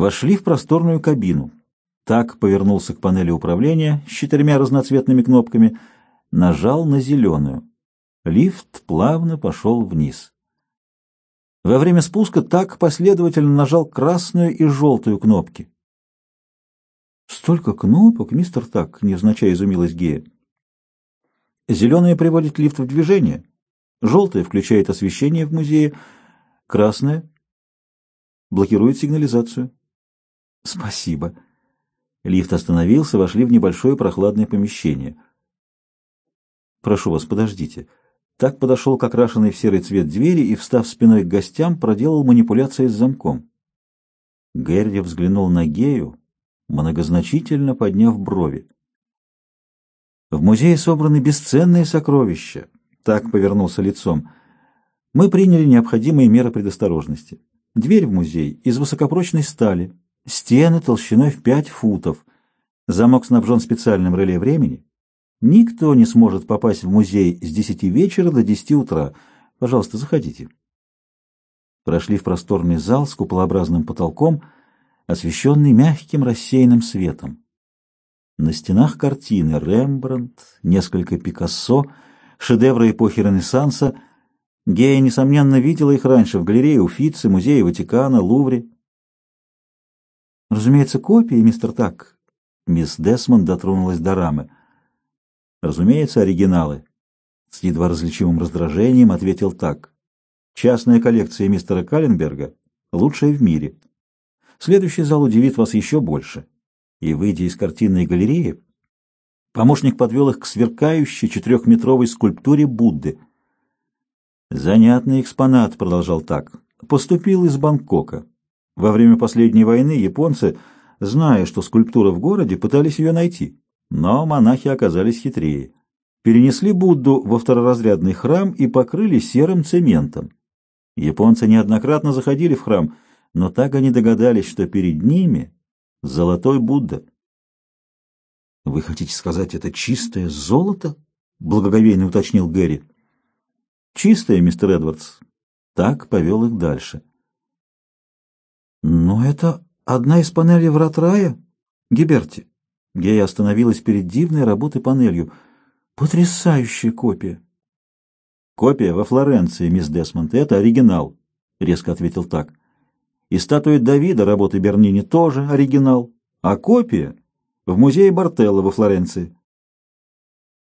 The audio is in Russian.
Вошли в просторную кабину. Так повернулся к панели управления с четырьмя разноцветными кнопками, нажал на зеленую. Лифт плавно пошел вниз. Во время спуска так последовательно нажал красную и желтую кнопки. «Столько кнопок, мистер Так!» — невзначай изумилась Гея. «Зеленая приводит лифт в движение, желтая включает освещение в музее, красная блокирует сигнализацию». «Спасибо». Лифт остановился, вошли в небольшое прохладное помещение. «Прошу вас, подождите». Так подошел к окрашенной в серый цвет двери и, встав спиной к гостям, проделал манипуляции с замком. Герри взглянул на Гею, многозначительно подняв брови. «В музее собраны бесценные сокровища», — так повернулся лицом. «Мы приняли необходимые меры предосторожности. Дверь в музей из высокопрочной стали, стены толщиной в пять футов, замок снабжен специальным реле времени». Никто не сможет попасть в музей с 10 вечера до 10 утра. Пожалуйста, заходите. Прошли в просторный зал с куполообразным потолком, освещенный мягким рассеянным светом. На стенах картины Рембрандт, несколько Пикассо, шедевры эпохи Ренессанса. Гея, несомненно, видела их раньше в галерее Уфицы, Музее Ватикана, Лувре. Разумеется, копии, мистер Так. Мисс Десмонд дотронулась до рамы. Разумеется, оригиналы. С едва различимым раздражением ответил так. Частная коллекция мистера Калленберга лучшая в мире. Следующий зал удивит вас еще больше. И, выйдя из картинной галереи, помощник подвел их к сверкающей четырехметровой скульптуре Будды. Занятный экспонат, продолжал так, поступил из Бангкока. Во время последней войны японцы, зная, что скульптура в городе, пытались ее найти. Но монахи оказались хитрее. Перенесли Будду во второразрядный храм и покрыли серым цементом. Японцы неоднократно заходили в храм, но так они догадались, что перед ними золотой Будда. «Вы хотите сказать, это чистое золото?» — благоговейно уточнил Гэри. «Чистое, мистер Эдвардс». Так повел их дальше. «Но это одна из панелей врат рая, Гиберти?» Гея остановилась перед дивной работой панелью. Потрясающая копия. Копия во Флоренции, мисс Десмонд, это оригинал, резко ответил так. И статуя Давида работы Бернини тоже оригинал, а копия в музее Бартелло во Флоренции.